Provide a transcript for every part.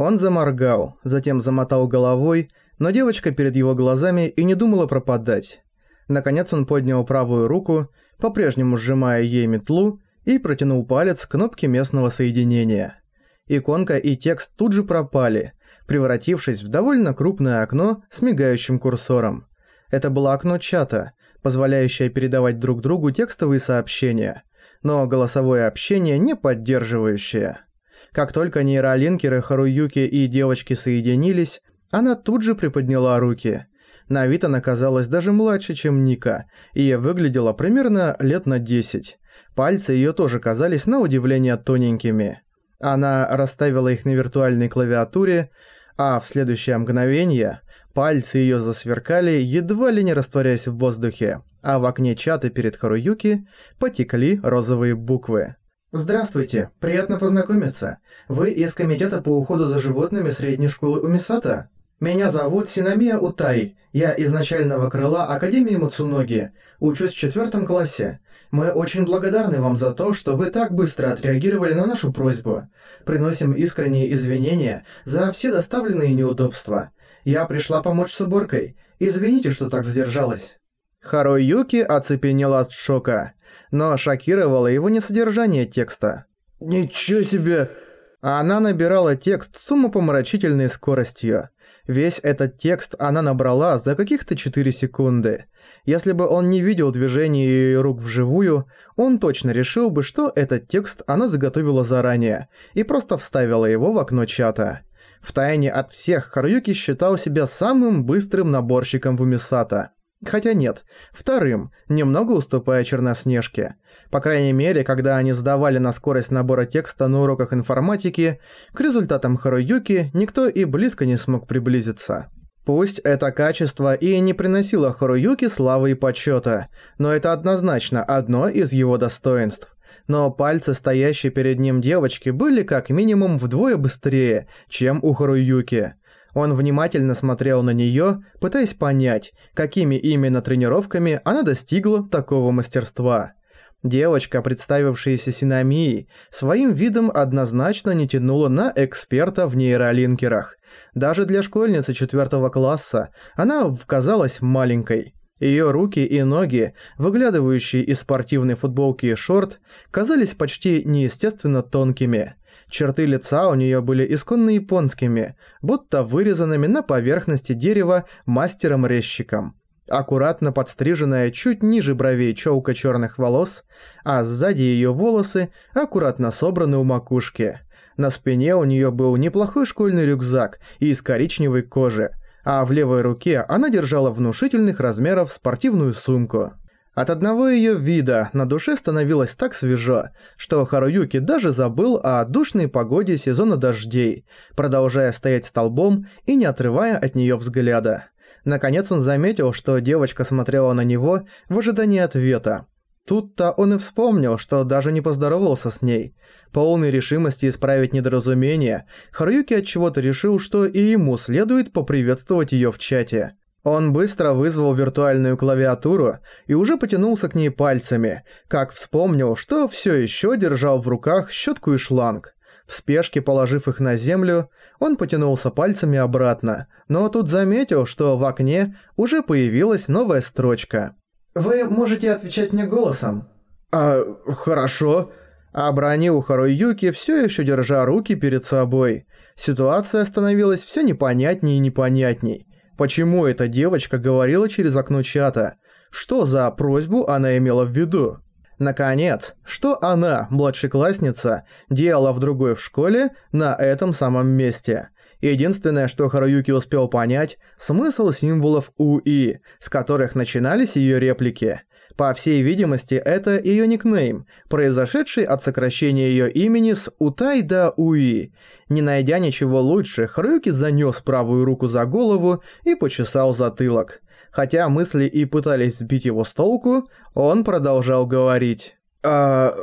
Он заморгал, затем замотал головой, но девочка перед его глазами и не думала пропадать. Наконец он поднял правую руку, по-прежнему сжимая ей метлу, и протянул палец к кнопке местного соединения. Иконка и текст тут же пропали, превратившись в довольно крупное окно с мигающим курсором. Это было окно чата, позволяющее передавать друг другу текстовые сообщения, но голосовое общение не поддерживающее. Как только нейролинкеры Харуюки и девочки соединились, она тут же приподняла руки. На вид она казалась даже младше, чем Ника, и выглядела примерно лет на 10. Пальцы её тоже казались на удивление тоненькими. Она расставила их на виртуальной клавиатуре, а в следующее мгновение пальцы её засверкали, едва ли не растворяясь в воздухе, а в окне чата перед Харуюки потекли розовые буквы. Здравствуйте, приятно познакомиться. Вы из комитета по уходу за животными средней школы Умисата? Меня зовут Синамия Утай. Я из начального крыла Академии Мацуноги. Учусь в четвертом классе. Мы очень благодарны вам за то, что вы так быстро отреагировали на нашу просьбу. Приносим искренние извинения за все доставленные неудобства. Я пришла помочь с уборкой. Извините, что так задержалась. Харуюки оцепенел от шока, но шокировало его не содержание текста. «Ничего себе!» Она набирала текст с умопомрачительной скоростью. Весь этот текст она набрала за каких-то 4 секунды. Если бы он не видел движения ее рук вживую, он точно решил бы, что этот текст она заготовила заранее и просто вставила его в окно чата. Втайне от всех Харуюки считал себя самым быстрым наборщиком в Умисата. Хотя нет, вторым, немного уступая Черноснежке. По крайней мере, когда они сдавали на скорость набора текста на уроках информатики, к результатам Харуюки никто и близко не смог приблизиться. Пусть это качество и не приносило Харуюке славы и почета, но это однозначно одно из его достоинств. Но пальцы, стоящие перед ним девочки, были как минимум вдвое быстрее, чем у Харуюки – он внимательно смотрел на неё, пытаясь понять, какими именно тренировками она достигла такого мастерства. Девочка, представившаяся Синамией, своим видом однозначно не тянула на эксперта в нейролинкерах. Даже для школьницы четвертого класса она казалась маленькой. Её руки и ноги, выглядывающие из спортивной футболки и шорт, казались почти неестественно тонкими – Черты лица у нее были исконно японскими, будто вырезанными на поверхности дерева мастером-резчиком. Аккуратно подстриженная чуть ниже бровей челка черных волос, а сзади ее волосы аккуратно собраны у макушки. На спине у нее был неплохой школьный рюкзак из коричневой кожи, а в левой руке она держала внушительных размеров спортивную сумку. От одного её вида на душе становилось так свежо, что Харуюки даже забыл о душной погоде сезона дождей, продолжая стоять столбом и не отрывая от неё взгляда. Наконец он заметил, что девочка смотрела на него в ожидании ответа. Тут-то он и вспомнил, что даже не поздоровался с ней. Полной решимости исправить недоразумение, Харуюки от чего-то решил, что и ему следует поприветствовать её в чате. Он быстро вызвал виртуальную клавиатуру и уже потянулся к ней пальцами, как вспомнил, что все еще держал в руках щетку и шланг. В спешке положив их на землю, он потянулся пальцами обратно, но тут заметил, что в окне уже появилась новая строчка. «Вы можете отвечать мне голосом». «А, хорошо». Обронил Харуюки, все еще держа руки перед собой. Ситуация становилась все непонятней и непонятней. Почему эта девочка говорила через окно чата? Что за просьбу она имела в виду? Наконец, что она, младшеклассница, делала в другой в школе на этом самом месте? Единственное, что Харуюки успел понять, смысл символов УИ, с которых начинались ее реплики. По всей видимости, это ее никнейм, произошедший от сокращения ее имени с Утай до Уи. Не найдя ничего лучше, Харуюки занес правую руку за голову и почесал затылок. Хотя мысли и пытались сбить его с толку, он продолжал говорить. «А...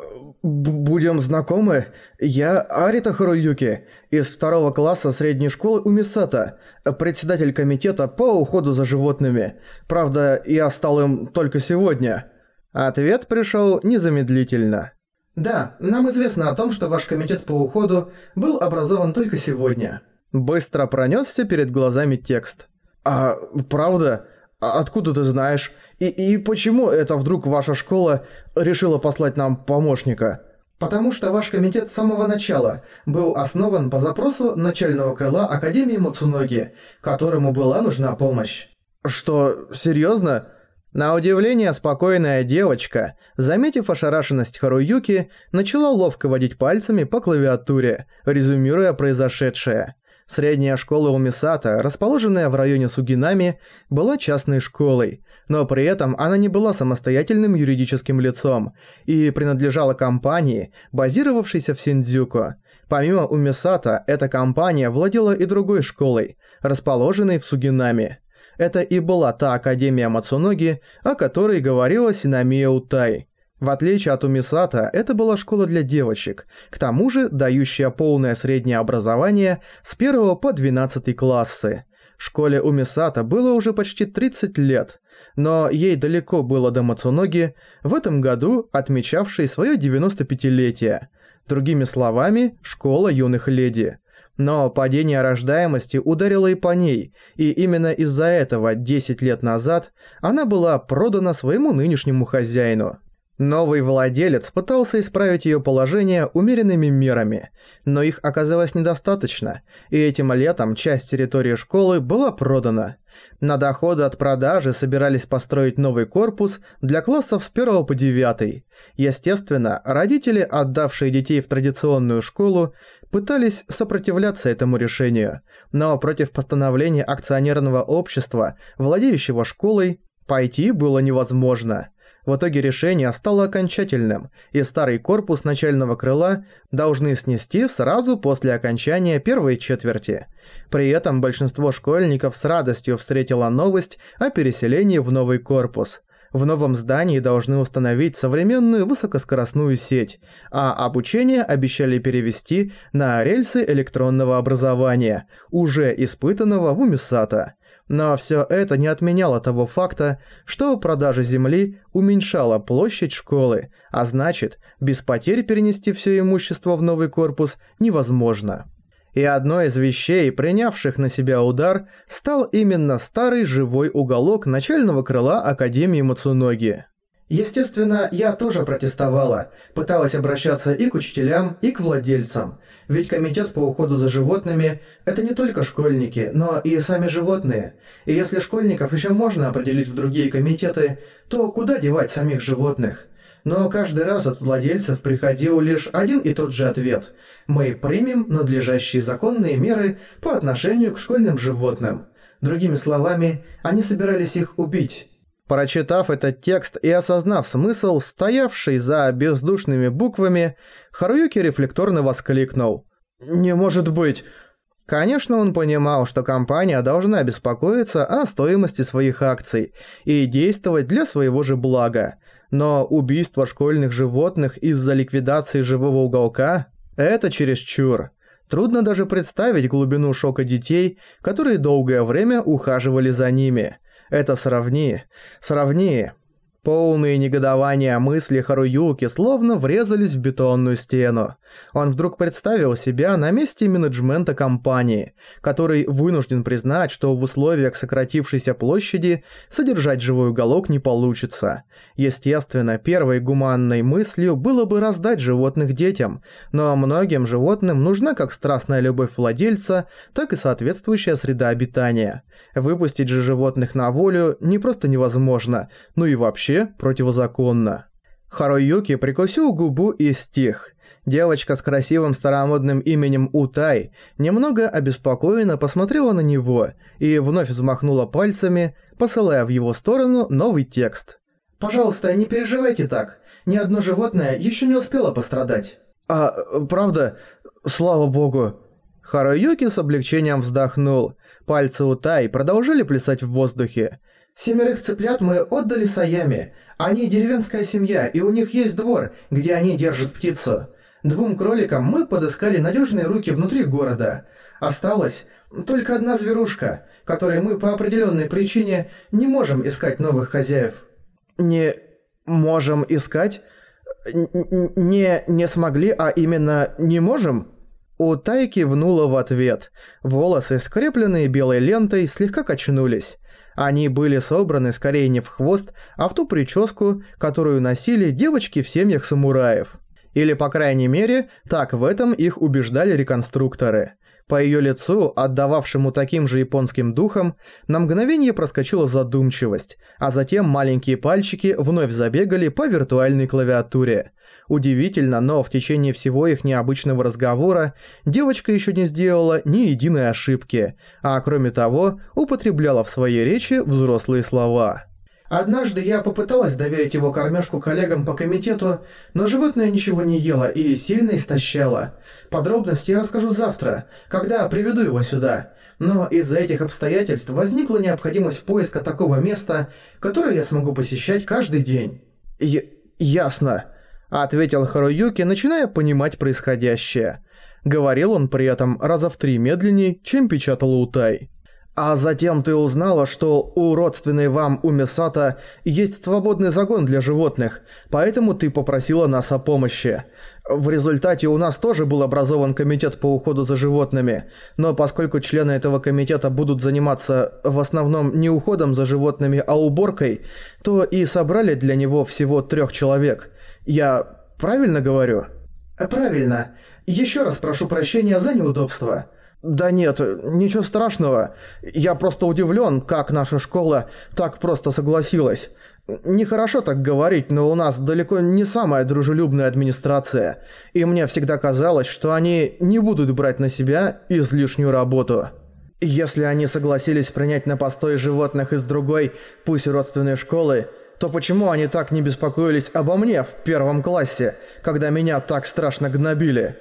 будем знакомы? Я Арита Харуюки, из второго класса средней школы у Мисата, председатель комитета по уходу за животными. Правда, я стал им только сегодня». Ответ пришел незамедлительно. «Да, нам известно о том, что ваш комитет по уходу был образован только сегодня». Быстро пронесся перед глазами текст. «А, правда? А откуда ты знаешь? И, и почему это вдруг ваша школа решила послать нам помощника?» Потому что ваш комитет с самого начала был основан по запросу начального крыла Академии Муцуноги, которому была нужна помощь. Что, серьезно? На удивление спокойная девочка, заметив ошарашенность Харуюки, начала ловко водить пальцами по клавиатуре, резюмируя произошедшее. Средняя школа у Мисата, расположенная в районе Сугинами, была частной школой, но при этом она не была самостоятельным юридическим лицом и принадлежала компании, базировавшейся в Синдзюко. Помимо Умисата, эта компания владела и другой школой, расположенной в Сугинами. Это и была та Академия Мацуноги, о которой говорила Синамия Утай. В отличие от Умисата, это была школа для девочек, к тому же дающая полное среднее образование с 1 по 12 классы. Школе Умисата было уже почти 30 лет, но ей далеко было до Мацуноги, в этом году отмечавшей свое 95-летие. Другими словами, школа юных леди. Но падение рождаемости ударило и по ней, и именно из-за этого 10 лет назад она была продана своему нынешнему хозяину. Новый владелец пытался исправить ее положение умеренными мерами, но их оказалось недостаточно, и этим летом часть территории школы была продана. На доходы от продажи собирались построить новый корпус для классов с 1 по 9. Естественно, родители, отдавшие детей в традиционную школу, пытались сопротивляться этому решению, но против постановления акционерного общества, владеющего школой, пойти было невозможно – в итоге решение стало окончательным, и старый корпус начального крыла должны снести сразу после окончания первой четверти. При этом большинство школьников с радостью встретило новость о переселении в новый корпус. В новом здании должны установить современную высокоскоростную сеть, а обучение обещали перевести на рельсы электронного образования, уже испытанного в Умисата. Но все это не отменяло того факта, что продажа земли уменьшала площадь школы, а значит, без потерь перенести все имущество в новый корпус невозможно. И одной из вещей, принявших на себя удар, стал именно старый живой уголок начального крыла Академии Мацуноги. Естественно, я тоже протестовала, пыталась обращаться и к учителям, и к владельцам, ведь комитет по уходу за животными – это не только школьники, но и сами животные. И если школьников еще можно определить в другие комитеты, то куда девать самих животных? Но каждый раз от владельцев приходил лишь один и тот же ответ – мы примем надлежащие законные меры по отношению к школьным животным. Другими словами, они собирались их убить. Прочитав этот текст и осознав смысл, стоявший за бездушными буквами, Харуюки рефлекторно воскликнул. «Не может быть!» Конечно, он понимал, что компания должна беспокоиться о стоимости своих акций и действовать для своего же блага. Но убийство школьных животных из-за ликвидации живого уголка – это чересчур. Трудно даже представить глубину шока детей, которые долгое время ухаживали за ними – это сравни, сравни. Полные негодования мысли Харуюки словно врезались в бетонную стену. Он вдруг представил себя на месте менеджмента компании, который вынужден признать, что в условиях сократившейся площади содержать живой уголок не получится. Естественно, первой гуманной мыслью было бы раздать животных детям, но многим животным нужна как страстная любовь владельца, так и соответствующая среда обитания. Выпустить же животных на волю не просто невозможно, но и вообще противозаконно. Харуюки прикусил губу и стих. Девочка с красивым старомодным именем Утай немного обеспокоенно посмотрела на него и вновь взмахнула пальцами, посылая в его сторону новый текст. «Пожалуйста, не переживайте так. Ни одно животное еще не успело пострадать». «А, правда? Слава богу». Харуюки с облегчением вздохнул. Пальцы Утай продолжали плясать в воздухе. Семерых цыплят мы отдали Саяме. Они деревенская семья, и у них есть двор, где они держат птицу. Двум кроликам мы подыскали надежные руки внутри города. Осталась только одна зверушка, которой мы по определенной причине не можем искать новых хозяев. Не можем искать? Не не смогли, а именно не можем? Утай кивнула в ответ. Волосы, скрепленные белой лентой, слегка качнулись. Они были собраны скорее не в хвост, а в ту прическу, которую носили девочки в семьях самураев. Или, по крайней мере, так в этом их убеждали реконструкторы. По ее лицу, отдававшему таким же японским духом, на мгновение проскочила задумчивость, а затем маленькие пальчики вновь забегали по виртуальной клавиатуре. Удивительно, но в течение всего их необычного разговора девочка еще не сделала ни единой ошибки, а кроме того, употребляла в своей речи взрослые слова. Однажды я попыталась доверить его кормежку коллегам по комитету, но животное ничего не ело и сильно истощало. Подробности я расскажу завтра, когда приведу его сюда. Но из-за этих обстоятельств возникла необходимость поиска такого места, которое я смогу посещать каждый день. Я... ясно. Ответил Харуюки, начиная понимать происходящее. Говорил он при этом раза в три медленнее, чем печатал Утай. А затем ты узнала, что у родственной вам Умисата есть свободный загон для животных, поэтому ты попросила нас о помощи. В результате у нас тоже был образован комитет по уходу за животными, но поскольку члены этого комитета будут заниматься в основном не уходом за животными, а уборкой, то и собрали для него всего трех человек. Я правильно говорю? Правильно. Еще раз прошу прощения за неудобство. «Да нет, ничего страшного. Я просто удивлен, как наша школа так просто согласилась. Нехорошо так говорить, но у нас далеко не самая дружелюбная администрация, и мне всегда казалось, что они не будут брать на себя излишнюю работу. Если они согласились принять на постой животных из другой, пусть родственной школы, то почему они так не беспокоились обо мне в первом классе, когда меня так страшно гнобили?»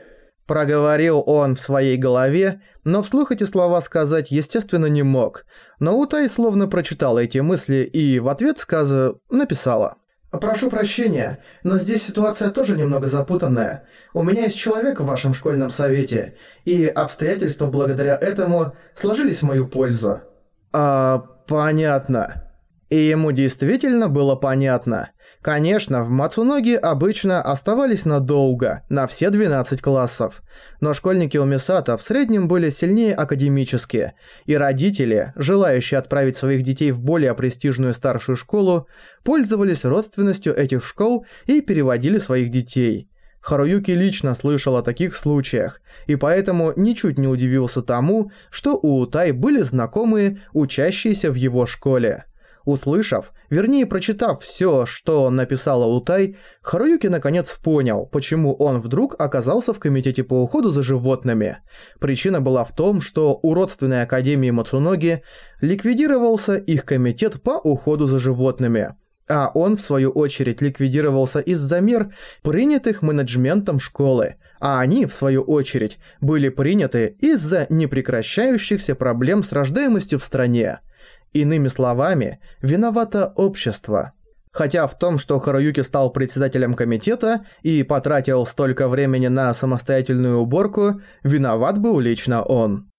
Проговорил он в своей голове, но вслух эти слова сказать, естественно, не мог. Но Утай словно прочитала эти мысли и в ответ сказа написала. «Прошу прощения, но здесь ситуация тоже немного запутанная. У меня есть человек в вашем школьном совете, и обстоятельства благодаря этому сложились в мою пользу». «А, понятно». И ему действительно было понятно. Конечно, в Мацуноги обычно оставались надолго, на все 12 классов. Но школьники у Мисата в среднем были сильнее академически, и родители, желающие отправить своих детей в более престижную старшую школу, пользовались родственностью этих школ и переводили своих детей. Харуюки лично слышал о таких случаях, и поэтому ничуть не удивился тому, что у Утай были знакомые, учащиеся в его школе. Услышав, вернее прочитав все, что написала Утай, Харуюки наконец понял, почему он вдруг оказался в комитете по уходу за животными. Причина была в том, что у родственной академии Мацуноги ликвидировался их комитет по уходу за животными. А он, в свою очередь, ликвидировался из-за мер, принятых менеджментом школы, а они, в свою очередь, были приняты из-за непрекращающихся проблем с рождаемостью в стране. Иными словами, виновато общество. Хотя в том, что Харуюки стал председателем комитета и потратил столько времени на самостоятельную уборку, виноват был лично он.